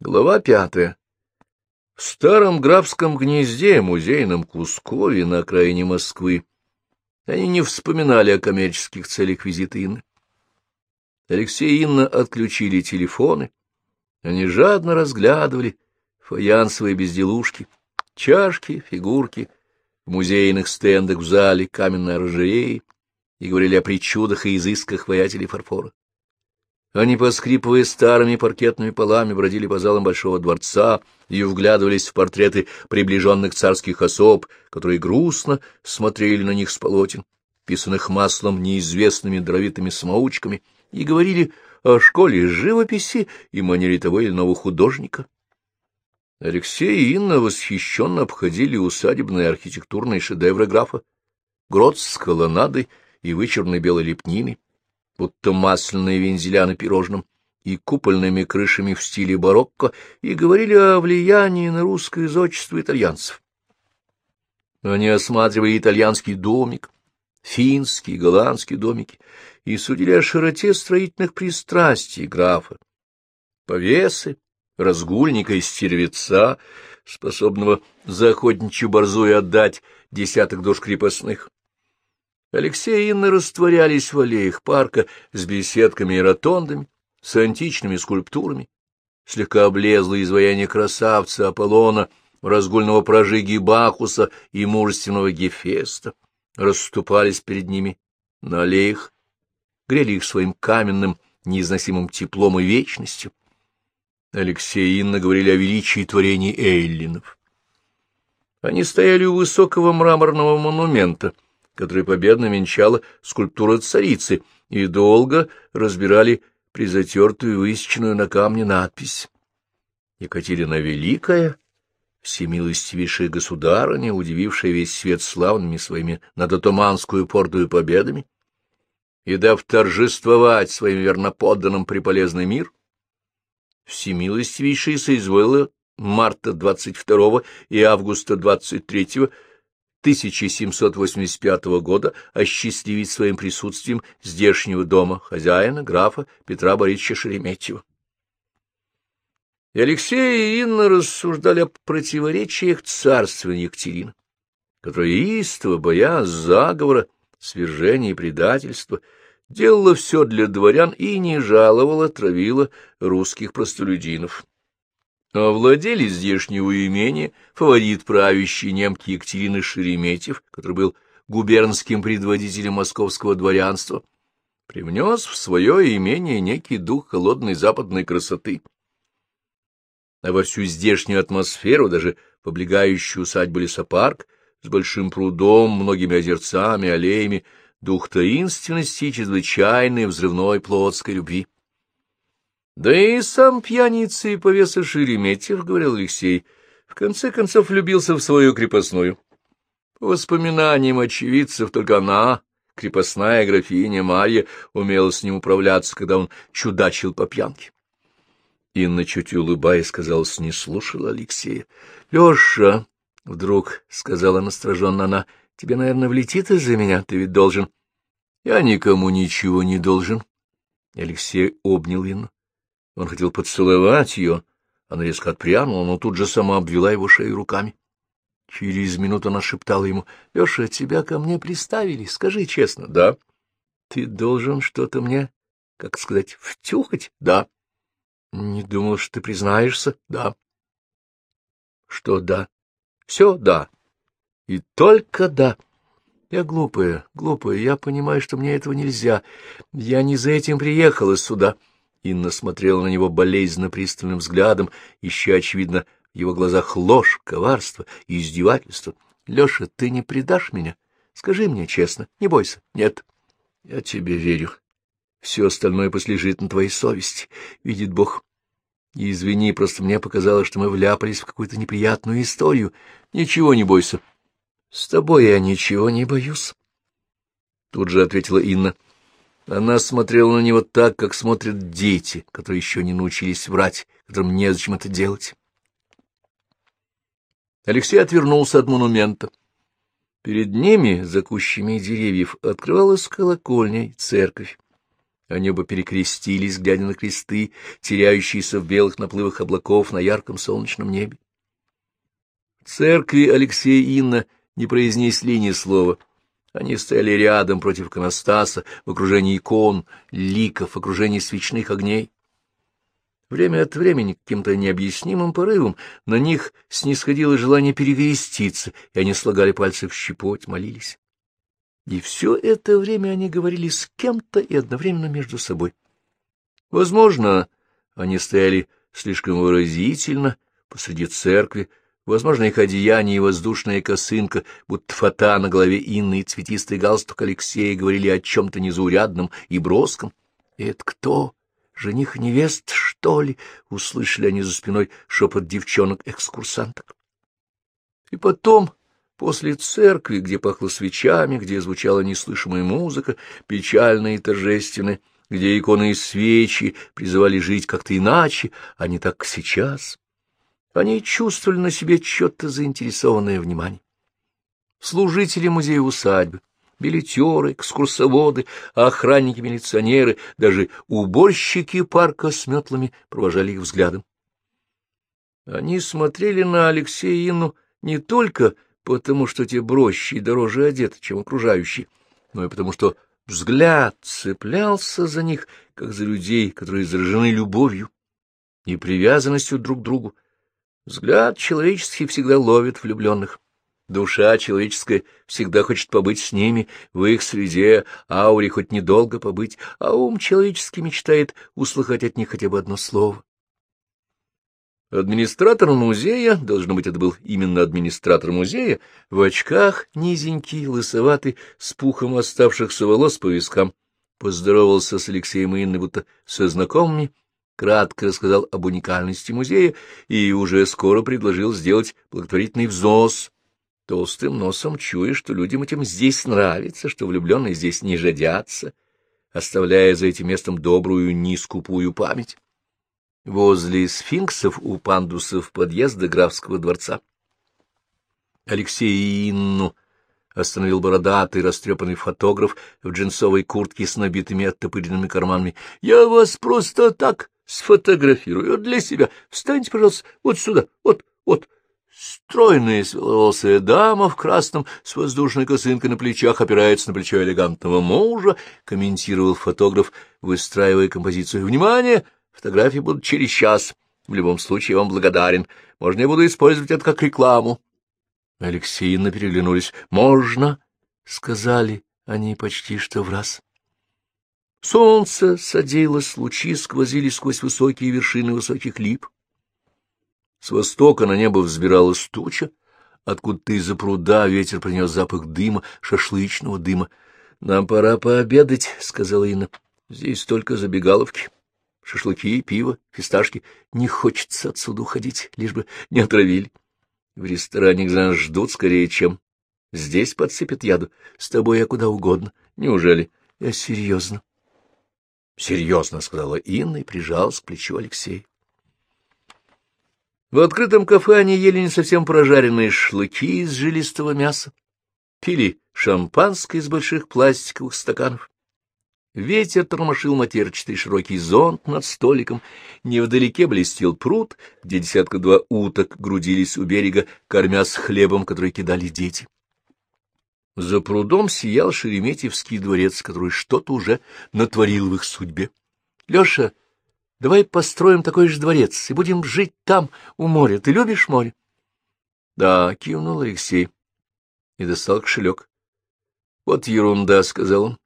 Глава пятая. В старом графском гнезде, музейном Кускове на окраине Москвы, они не вспоминали о коммерческих целях визита Инны. Алексей и Инна отключили телефоны. Они жадно разглядывали фаянсовые безделушки, чашки, фигурки, в музейных стендах в зале каменной оранжереи и говорили о причудах и изысках воятелей фарфора. Они, поскрипывая старыми паркетными полами, бродили по залам Большого дворца и вглядывались в портреты приближенных царских особ, которые грустно смотрели на них с полотен, писанных маслом неизвестными дровитыми самоучками, и говорили о школе живописи и манере того или иного художника. Алексей и Инна восхищенно обходили усадебные архитектурные шедевры графа, грот с колоннадой и вычурной белой лепниной, будто масляные вензеля на пирожном, и купольными крышами в стиле барокко, и говорили о влиянии на русское зодчество итальянцев. Они осматривали итальянский домик, финские, голландские домики, и судили о широте строительных пристрастий графа. Повесы, разгульника и стервеца, способного за охотничью борзую отдать десяток душ крепостных, Алексей и Инна растворялись в аллеях парка с беседками и ротондами, с античными скульптурами. Слегка облезло изваяние красавца Аполлона, разгульного прожиги Бахуса и мужественного Гефеста. Расступались перед ними на аллеях, грели их своим каменным, неизносимым теплом и вечностью. Алексей и Инна говорили о величии творений Эйлинов. Они стояли у высокого мраморного монумента — которой победно венчала скульптура царицы, и долго разбирали призатертую высеченную на камне надпись. Екатерина Великая, всемилостивейшая государыня, удивившая весь свет славными своими над Отоманскую портую победами, и дав торжествовать своим верноподданным приполезный мир, всемилостивейшая соизволила марта 22 и августа 23 1785 года осчастливить своим присутствием здешнего дома хозяина, графа Петра Борисовича Шереметьева. И Алексей и Инна рассуждали о противоречиях царствования Екатерины, которая истово, боясь заговора, свержения и предательства, делала все для дворян и не жаловала, травила русских простолюдинов. Овладели здешнего имения фаворит правящей немки Екатерины Шереметьев, который был губернским предводителем московского дворянства, привнес в свое имение некий дух холодной западной красоты. А во всю здешнюю атмосферу, даже облегающую усадьбу лесопарк, с большим прудом, многими озерцами, аллеями, дух таинственности и чрезвычайной взрывной плотской любви. Да и сам пьяница и повеса Шереметьев, — говорил Алексей, — в конце концов влюбился в свою крепостную. По воспоминаниям очевидцев, только она, крепостная графиня Марья, умела с ним управляться, когда он чудачил по пьянке. Инна, чуть улыбаясь, казалось, не слушала Алексея. — Леша, — вдруг сказала настороженно она, — тебе, наверное, влетит из-за меня, ты ведь должен. — Я никому ничего не должен. Алексей обнял Инну. Он хотел поцеловать ее, она резко отпрянула, но тут же сама обвела его шею руками. Через минуту она шептала ему, — Леша, тебя ко мне приставили, скажи честно. — Да. — Ты должен что-то мне, как сказать, втюхать? — Да. — Не думал, что ты признаешься? — Да. — Что «да»? — Все «да». И только «да». Я глупая, глупая, я понимаю, что мне этого нельзя. Я не за этим приехала сюда. — Инна смотрела на него болезненно пристальным взглядом, ища, очевидно, в его глазах ложь, коварство и издевательство. — Леша, ты не предашь меня? Скажи мне честно, не бойся. — Нет. — Я тебе верю. Все остальное послежит на твоей совести, видит Бог. И извини, просто мне показалось, что мы вляпались в какую-то неприятную историю. Ничего не бойся. — С тобой я ничего не боюсь. Тут же ответила Инна. — она смотрела на него так, как смотрят дети, которые еще не научились врать, которым незачем это делать. Алексей отвернулся от монумента. Перед ними, за кущами деревьев, открывалась колокольня и церковь. Они оба перекрестились, глядя на кресты, теряющиеся в белых наплывах облаков на ярком солнечном небе. В церкви Алексей и Инна не произнесли ни слова. Они стояли рядом против иконостаса, в окружении икон, ликов, в окружении свечных огней. Время от времени каким-то необъяснимым порывом на них снисходило желание перекреститься, и они слагали пальцы в щепоть, молились. И все это время они говорили с кем-то и одновременно между собой. Возможно, они стояли слишком выразительно посреди церкви, возможно, их одеяние и воздушная косынка, будто фата на голове Инны и цветистый галстук Алексея говорили о чем-то незаурядном и броском. — Это кто? Жених невест, что ли? — услышали они за спиной шепот девчонок-экскурсанток. И потом После церкви, где пахло свечами, где звучала неслышимая музыка, печальная и торжественная, где иконы и свечи призывали жить как-то иначе, а не так, сейчас, они чувствовали на себе что-то заинтересованное внимание. Служители музея усадьбы, билетеры, экскурсоводы, охранники-милиционеры, даже уборщики парка с метлами провожали их взглядом. Они смотрели на Алексея Инну не только потому что те проще и дороже одеты, чем окружающие, но и потому что взгляд цеплялся за них, как за людей, которые заражены любовью и привязанностью друг к другу. Взгляд человеческий всегда ловит влюбленных. Душа человеческая всегда хочет побыть с ними, в их среде, ауре хоть недолго побыть, а ум человеческий мечтает услыхать от них хотя бы одно слово. Администратор музея, должно быть, это был именно администратор музея, в очках, низенький, лысоватый, с пухом оставшихся волос по вискам, поздоровался с Алексеем Инной, будто со знакомыми, кратко рассказал об уникальности музея и уже скоро предложил сделать благотворительный взнос. Толстым носом чуя, что людям этим здесь нравится, что влюбленные здесь не жадятся, оставляя за этим местом добрую, нескупую память возле сфинксов у пандусов подъезда графского дворца. Алексей Инну остановил бородатый растрепанный фотограф в джинсовой куртке с набитыми оттопыренными карманами. — Я вас просто так сфотографирую для себя. Встаньте, пожалуйста, вот сюда, вот, вот. Стройная светловолосая дама в красном с воздушной косынкой на плечах опирается на плечо элегантного мужа, комментировал фотограф, выстраивая композицию. «Внимание! Фотографии будут через час. В любом случае, я вам благодарен. Можно я буду использовать это как рекламу?» Алексей и переглянулись. «Можно?» — сказали они почти что в раз. Солнце садилось, лучи сквозили сквозь высокие вершины высоких лип. С востока на небо взбиралась туча, откуда-то из-за пруда ветер принес запах дыма, шашлычного дыма. — Нам пора пообедать, — сказала Инна. — Здесь только забегаловки шашлыки, пиво, фисташки. Не хочется отсюда уходить, лишь бы не отравили. В ресторане нас ждут скорее, чем здесь подсыпят яду. С тобой я куда угодно. Неужели? Я серьезно. Серьезно, — сказала Инна и прижалась к плечу Алексея. В открытом кафе они ели не совсем прожаренные шлыки из жилистого мяса, пили шампанское из больших пластиковых стаканов. Ветер тормошил матерчатый широкий зонт над столиком, невдалеке блестел пруд, где десятка-два уток грудились у берега, кормясь хлебом, который кидали дети. За прудом сиял Шереметьевский дворец, который что-то уже натворил в их судьбе. — Леша, давай построим такой же дворец и будем жить там, у моря. Ты любишь море? — Да, — кивнул Алексей и достал кошелек. — Вот ерунда, — сказал он.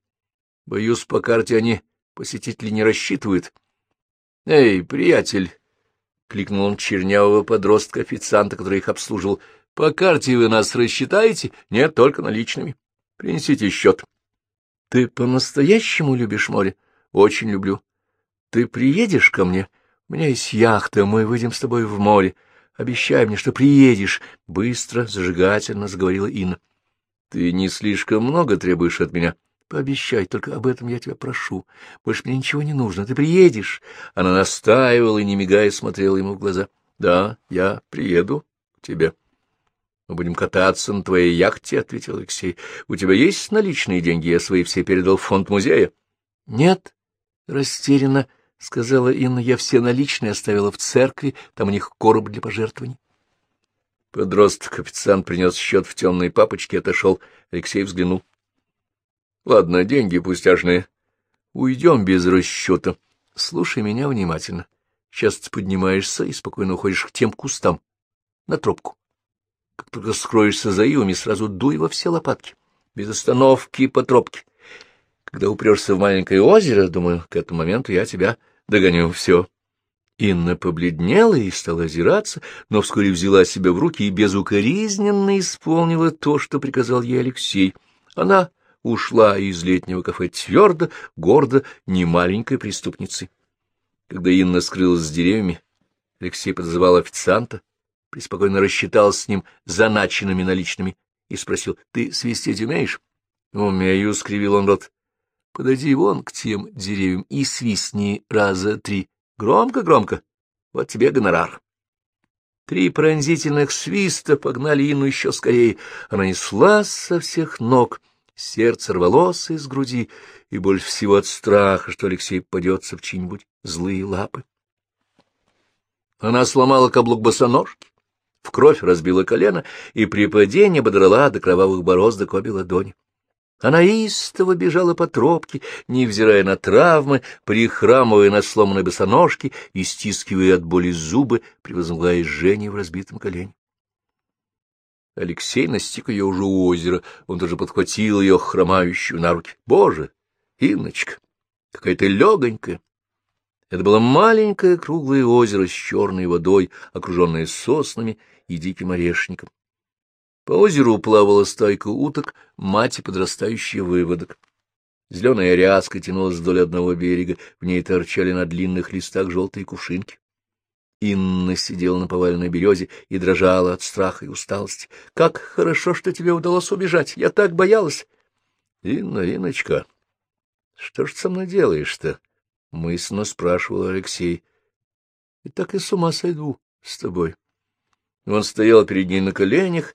Боюсь, по карте они посетители не рассчитывают. — Эй, приятель! — кликнул он чернявого подростка-официанта, который их обслуживал. — По карте вы нас рассчитаете? Нет, только наличными. Принесите счет. — Ты по-настоящему любишь море? — Очень люблю. — Ты приедешь ко мне? У меня есть яхта, мы выйдем с тобой в море. Обещай мне, что приедешь. Быстро, зажигательно заговорила Инна. — Ты не слишком много требуешь от меня? — Пообещай, только об этом я тебя прошу. Больше мне ничего не нужно. Ты приедешь. Она настаивала и, не мигая, смотрела ему в глаза. Да, я приеду к тебе. Мы будем кататься на твоей яхте, — ответил Алексей. У тебя есть наличные деньги? Я свои все передал в фонд музея. Нет, Растерянно, — сказала Инна, — я все наличные оставила в церкви, там у них короб для пожертвований. Подросток-официант принес счет в темной папочке, отошел. Алексей взглянул. — Ладно, деньги пустяшные. Уйдем без расчета. Слушай меня внимательно. Сейчас ты поднимаешься и спокойно уходишь к тем кустам, на тропку. Как только скроешься за ивами, сразу дуй во все лопатки, без остановки по тропке. Когда упрешься в маленькое озеро, думаю, к этому моменту я тебя догоню. Все. Инна побледнела и стала озираться, но вскоре взяла себя в руки и безукоризненно исполнила то, что приказал ей Алексей. Она ушла из летнего кафе твердо, гордо, не маленькой преступницей. Когда Инна скрылась с деревьями, Алексей подозвал официанта, преспокойно рассчитался с ним заначенными наличными и спросил, — Ты свистеть умеешь? — Умею, — скривил он рот. — Подойди вон к тем деревьям и свистни раза три. Громко-громко. Вот тебе гонорар. Три пронзительных свиста погнали Инну еще скорее. Она неслась со всех ног, сердце рвалось из груди, и больше всего от страха, что Алексей падется в чьи-нибудь злые лапы. Она сломала каблук босоножки, в кровь разбила колено и при падении бодрала до кровавых бороздок обе ладони. Она истово бежала по тропке, невзирая на травмы, прихрамывая на сломанной босоножке и стискивая от боли зубы, превозмогая жжение в разбитом колене. Алексей настиг ее уже у озера, он даже подхватил ее, хромающую, на руки. Боже, Инночка, какая ты легонькая! Это было маленькое круглое озеро с черной водой, окруженное соснами и диким орешником. По озеру плавала стайка уток, мать и подрастающий выводок. Зеленая ряска тянулась вдоль одного берега, в ней торчали на длинных листах желтые кувшинки. Инна сидела на поваленной березе и дрожала от страха и усталости. — Как хорошо, что тебе удалось убежать! Я так боялась! — Инна, Инночка, что ж ты со мной делаешь-то? — мысленно спрашивал Алексей. — И так и с ума сойду с тобой. Он стоял перед ней на коленях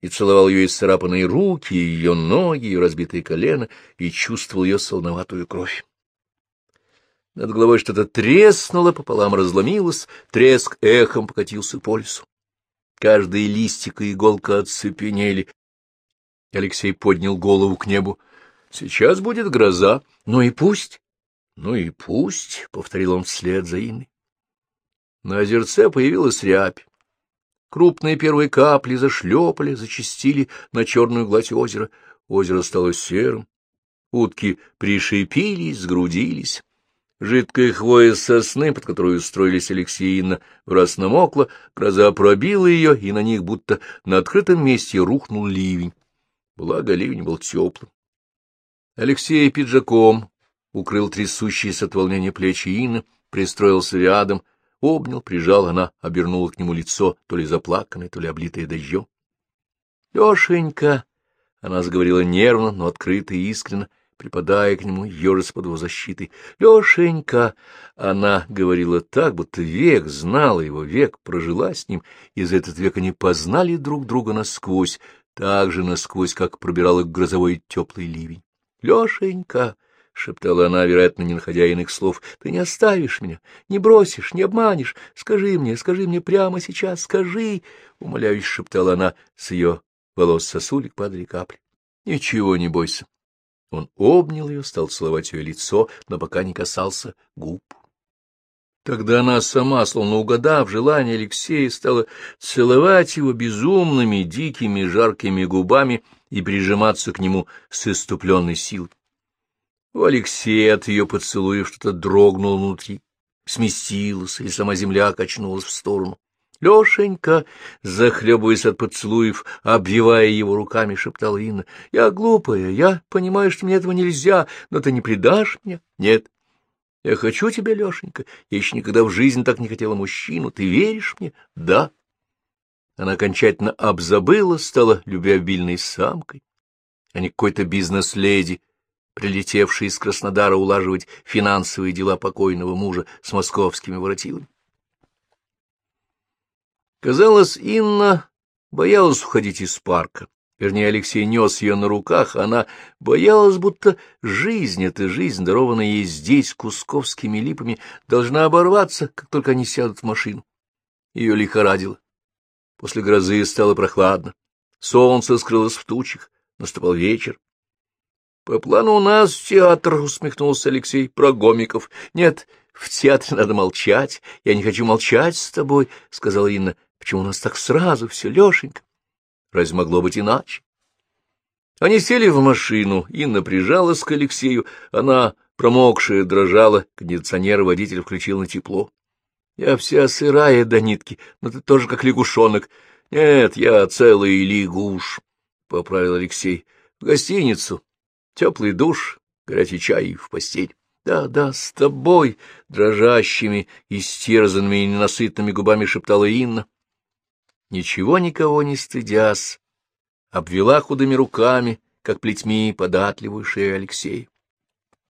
и целовал ее исцарапанные руки, ее ноги, ее разбитые колено, и чувствовал ее солноватую кровь. Над головой что-то треснуло, пополам разломилось, треск эхом покатился по лесу. Каждый листик и иголка оцепенели. Алексей поднял голову к небу. — Сейчас будет гроза. Ну и пусть. — Ну и пусть, — повторил он вслед за Инной. На озерце появилась рябь. Крупные первые капли зашлепали, зачистили на черную гладь озера. Озеро стало серым. Утки пришипились, сгрудились. Жидкая хвоя сосны, под которую устроились Алексей и Инна, раз намокла, гроза пробила ее, и на них будто на открытом месте рухнул ливень. Благо, ливень был теплым. Алексей пиджаком укрыл трясущиеся от волнения плечи Инны, пристроился рядом — обнял, прижал, она обернула к нему лицо, то ли заплаканное, то ли облитое дождем. — Лешенька! — она заговорила нервно, но открыто и искренно, припадая к нему, ежась под его защитой. — Лешенька! Она говорила так, будто век знала его, век прожила с ним, и за этот век они познали друг друга насквозь, так же насквозь, как пробирала грозовой теплый ливень. — Лешенька! — шептала она, вероятно, не находя иных слов, — ты не оставишь меня, не бросишь, не обманешь. Скажи мне, скажи мне прямо сейчас, скажи! — умоляюще шептала она, с ее волос сосулек падали капли. — Ничего не бойся. Он обнял ее, стал целовать ее лицо, но пока не касался губ. Тогда она сама, словно угадав желание Алексея, стала целовать его безумными, дикими, жаркими губами и прижиматься к нему с иступленной силой. У Алексея от ее поцелуев что-то дрогнуло внутри, сместилось, и сама земля качнулась в сторону. Лешенька, захлебываясь от поцелуев, обвивая его руками, шептала Инна. — Я глупая, я понимаю, что мне этого нельзя, но ты не предашь меня? — Нет. — Я хочу тебя, Лешенька. Я еще никогда в жизни так не хотела мужчину. Ты веришь мне? — Да. Она окончательно обзабыла, стала любвеобильной самкой, а не какой-то бизнес-леди, прилетевший из Краснодара улаживать финансовые дела покойного мужа с московскими воротилами. Казалось, Инна боялась уходить из парка, Вернее, Алексей нес ее на руках, она боялась, будто жизнь, эта жизнь, дарованная ей здесь кусковскими липами, должна оборваться, как только они сядут в машину. Ее лихорадило. После грозы стало прохладно. Солнце скрылось в тучах, наступал вечер. — По плану у нас театр, — усмехнулся Алексей, — про гомиков. — Нет, в театре надо молчать. Я не хочу молчать с тобой, — сказала Инна. — Почему у нас так сразу все, Лешенька? Разве могло быть иначе? Они сели в машину, Инна прижалась к Алексею, она, промокшая, дрожала, кондиционер водитель включил на тепло. — Я вся сырая до нитки, но ты тоже как лягушонок. — Нет, я целый лягуш, — поправил Алексей. — В гостиницу. Теплый душ, горячий чай в постель. Да, да, с тобой, — дрожащими, истерзанными и ненасытными губами шептала Инна ничего никого не стыдясь, обвела худыми руками, как плетьми, податливую шею Алексея.